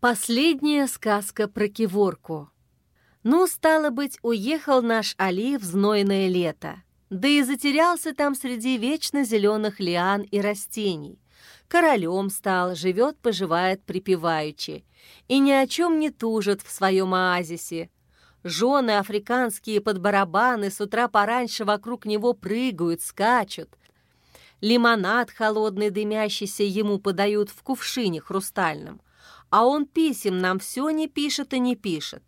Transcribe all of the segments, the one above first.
Последняя сказка про Киворку. Ну, стало быть, уехал наш Али в знойное лето, да и затерялся там среди вечно зеленых лиан и растений. Королем стал, живет-поживает припеваючи, и ни о чем не тужит в своем оазисе. Жены африканские под барабаны с утра пораньше вокруг него прыгают, скачут. Лимонад холодный дымящийся ему подают в кувшине хрустальном — а он писем нам все не пишет и не пишет,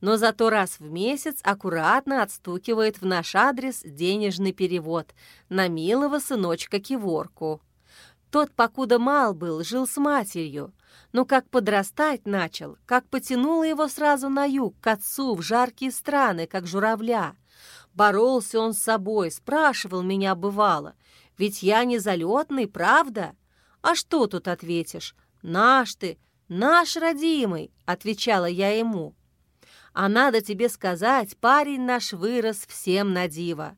но зато раз в месяц аккуратно отстукивает в наш адрес денежный перевод на милого сыночка Киворку. Тот, покуда мал был, жил с матерью, но как подрастать начал, как потянуло его сразу на юг, к отцу, в жаркие страны, как журавля. Боролся он с собой, спрашивал меня бывало, ведь я не залетный, правда? А что тут ответишь? Наш ты, «Наш родимый», — отвечала я ему. «А надо тебе сказать, парень наш вырос всем на диво.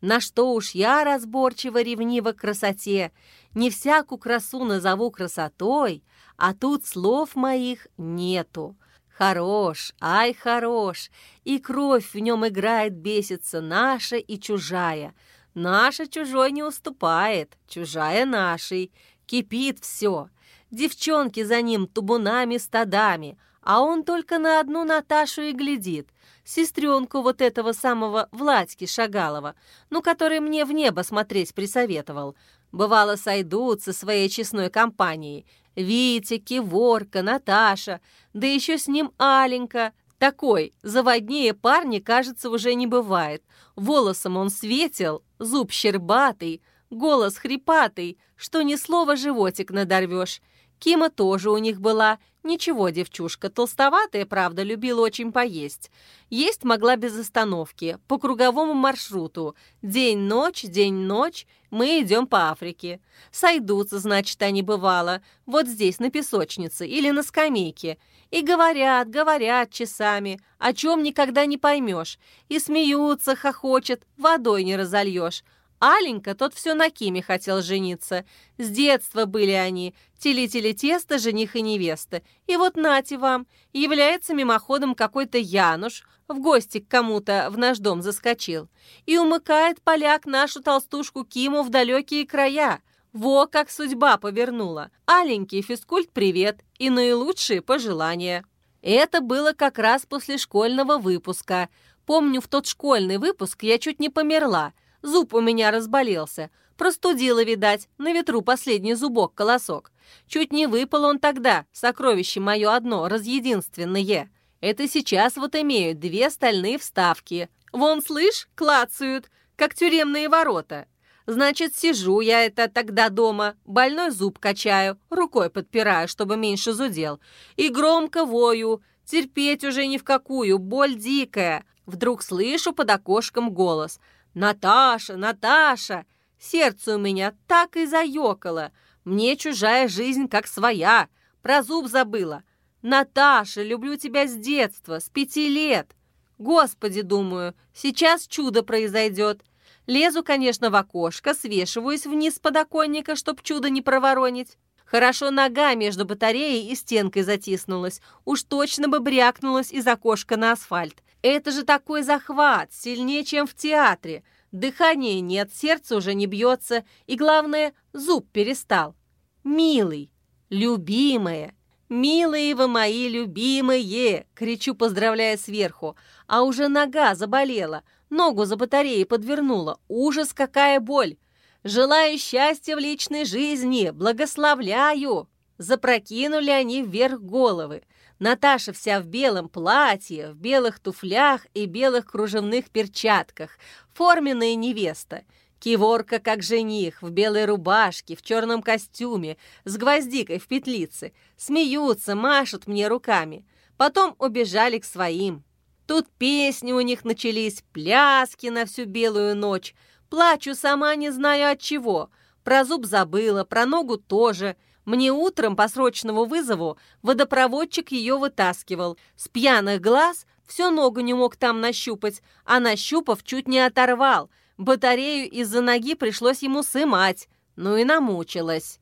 На что уж я разборчиво ревнива к красоте, не всякую красу назову красотой, а тут слов моих нету. Хорош, ай, хорош, и кровь в нем играет, бесится наша и чужая. Наша чужой не уступает, чужая нашей. Кипит все, Девчонки за ним тубунами стадами, а он только на одну Наташу и глядит. Сестренку вот этого самого Владьки Шагалова, ну, который мне в небо смотреть присоветовал. Бывало, сойдут со своей честной компанией. Витя, Киворка, Наташа, да еще с ним Аленька. Такой, заводнее парня, кажется, уже не бывает. Волосом он светил, зуб щербатый, голос хрипатый, что ни слова животик надорвешь. Кима тоже у них была. Ничего, девчушка, толстоватая, правда, любила очень поесть. Есть могла без остановки, по круговому маршруту. День-ночь, день-ночь, мы идем по Африке. Сойдутся, значит, они бывало, вот здесь, на песочнице или на скамейке. И говорят, говорят часами, о чем никогда не поймешь. И смеются, хохочет, водой не разольешь. Аленька, тот все на Киме хотел жениться. С детства были они, телители тесто, жених и невеста. И вот нате вам, является мимоходом какой-то Януш, в гости к кому-то в наш дом заскочил. И умыкает поляк нашу толстушку Киму в далекие края. Во, как судьба повернула. Аленький физкульт привет и наилучшие пожелания. Это было как раз после школьного выпуска. Помню, в тот школьный выпуск я чуть не померла – Зуб у меня разболелся. Простудила, видать, на ветру последний зубок-колосок. Чуть не выпал он тогда, сокровище мое одно, разъединственное. Это сейчас вот имеют две стальные вставки. Вон, слышь, клацают, как тюремные ворота. Значит, сижу я это тогда дома, больной зуб качаю, рукой подпираю, чтобы меньше зудел. И громко вою, терпеть уже ни в какую, боль дикая. Вдруг слышу под окошком голос — «Наташа, Наташа!» Сердце у меня так и заёкало. Мне чужая жизнь как своя. Про зуб забыла. «Наташа, люблю тебя с детства, с пяти лет!» Господи, думаю, сейчас чудо произойдет. Лезу, конечно, в окошко, свешиваюсь вниз с подоконника, чтоб чудо не проворонить. Хорошо нога между батареей и стенкой затиснулась. Уж точно бы брякнулась из окошка на асфальт. Это же такой захват, сильнее, чем в театре. Дыхания нет, сердце уже не бьется, и, главное, зуб перестал. Милый, любимая, милые вы мои любимые, кричу, поздравляя сверху, а уже нога заболела, ногу за батареей подвернула. Ужас, какая боль! Желаю счастья в личной жизни, благословляю! Запрокинули они вверх головы. Наташа вся в белом платье, в белых туфлях и белых кружевных перчатках, форменная невеста. Киворка как жених, в белой рубашке, в черном костюме, с гвоздикой в петлице. Смеются, машут мне руками. Потом убежали к своим. Тут песни у них начались, пляски на всю белую ночь. Плачу сама не знаю от чего. Про зуб забыла, про ногу тоже – мне утром по срочному вызову водопроводчик ее вытаскивал. С пьяных глаз всю ногу не мог там нащупать, а нащупав, чуть не оторвал. Батарею из-за ноги пришлось ему сымать. Ну и намучилась.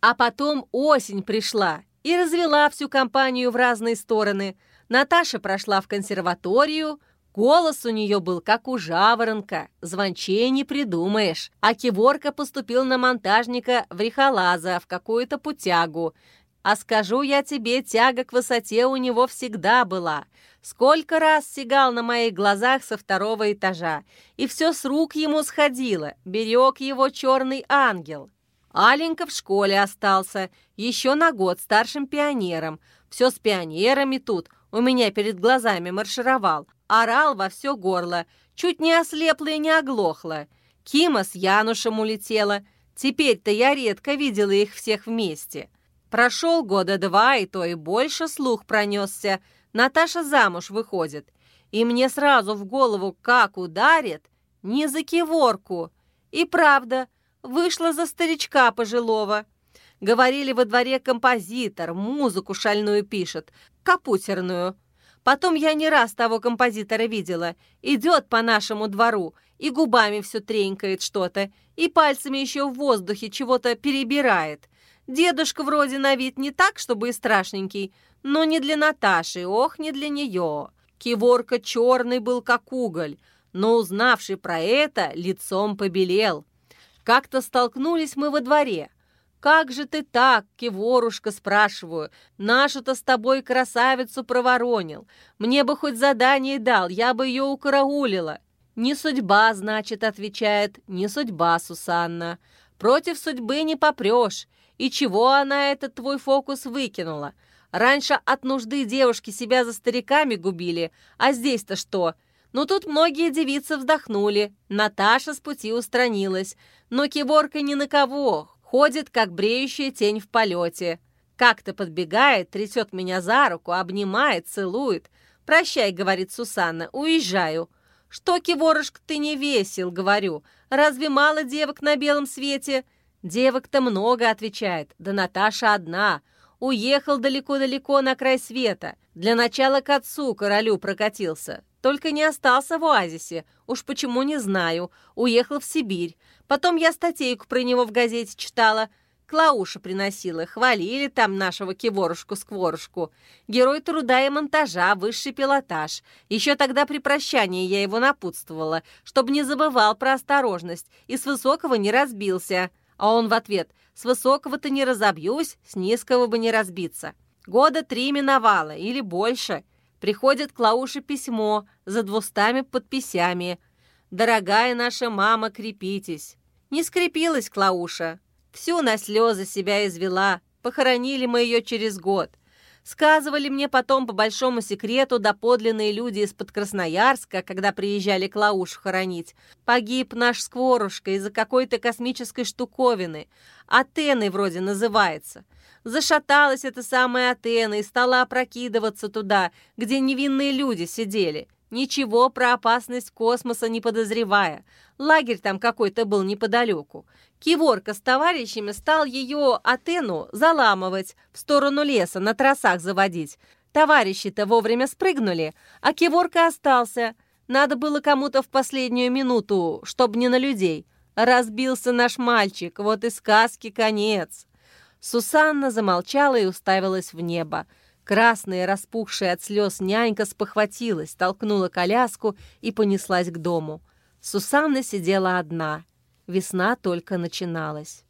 А потом осень пришла, и развела всю компанию в разные стороны. Наташа прошла в консерваторию, голос у нее был как у жаворонка, звончей не придумаешь. А Киворка поступил на монтажника в Рихолаза, в какую-то путягу. А скажу я тебе, тяга к высоте у него всегда была. Сколько раз сигал на моих глазах со второго этажа, и все с рук ему сходило, берег его черный ангел. Аленька в школе остался, еще на год старшим пионером. Все с пионерами тут, у меня перед глазами маршировал. Орал во все горло, чуть не ослепла и не оглохла. Кима с Янушем улетела. Теперь-то я редко видела их всех вместе. Прошел года два, и то и больше слух пронесся. Наташа замуж выходит. И мне сразу в голову как ударит, не за киворку. И правда, Вышла за старичка пожилого. Говорили, во дворе композитор, музыку шальную пишет, капутерную. Потом я не раз того композитора видела. Идет по нашему двору и губами все тренькает что-то, и пальцами еще в воздухе чего-то перебирает. Дедушка вроде на вид не так, чтобы и страшненький, но не для Наташи, ох, не для нее. Киворка черный был, как уголь, но, узнавший про это, лицом побелел. Как-то столкнулись мы во дворе. «Как же ты так, Киворушка?» – спрашиваю. «Нашу-то с тобой красавицу проворонил. Мне бы хоть задание дал, я бы ее укараулила». «Не судьба, значит», – отвечает, – «не судьба, Сусанна. Против судьбы не попрешь. И чего она этот твой фокус выкинула? Раньше от нужды девушки себя за стариками губили, а здесь-то что?» Но тут многие девицы вздохнули. Наташа с пути устранилась. Но киборка ни на кого. Ходит, как бреющая тень в полете. Как-то подбегает, трясет меня за руку, обнимает, целует. «Прощай», — говорит Сусанна, — «уезжаю». «Что, Киворушка, ты не весел?» — говорю. «Разве мало девок на белом свете?» «Девок-то много», — отвечает. «Да Наташа одна. Уехал далеко-далеко на край света. Для начала к отцу, королю, прокатился. Только не остался в оазисе. Уж почему, не знаю. Уехал в Сибирь. Потом я статейку про него в газете читала. Клауша приносила. Хвалили там нашего киворушку-скворушку. Герой труда и монтажа, высший пилотаж. Еще тогда при прощании я его напутствовала, чтобы не забывал про осторожность и с высокого не разбился. А он в ответ «С высокого-то не разобьюсь, с низкого бы не разбиться». Года три миновало или больше – Приходит Клауше письмо за двустами подписями. «Дорогая наша мама, крепитесь!» Не скрепилась Клауша. Всю на слезы себя извела. Похоронили мы ее через год. Сказывали мне потом по большому секрету доподлинные люди из-под Красноярска, когда приезжали Клаушу хоронить. Погиб наш Скворушка из-за какой-то космической штуковины. Атеной вроде называется. Зашаталась эта самая Атена и стала опрокидываться туда, где невинные люди сидели, ничего про опасность космоса не подозревая. Лагерь там какой-то был неподалеку. Киворка с товарищами стал ее Атену заламывать, в сторону леса, на тросах заводить. Товарищи-то вовремя спрыгнули, а Киворка остался. Надо было кому-то в последнюю минуту, чтобы не на людей. Разбился наш мальчик, вот и сказки конец. Сусанна замолчала и уставилась в небо. Красная, распухшая от слез нянька спохватилась, толкнула коляску и понеслась к дому. Сусанна сидела одна. Весна только начиналась.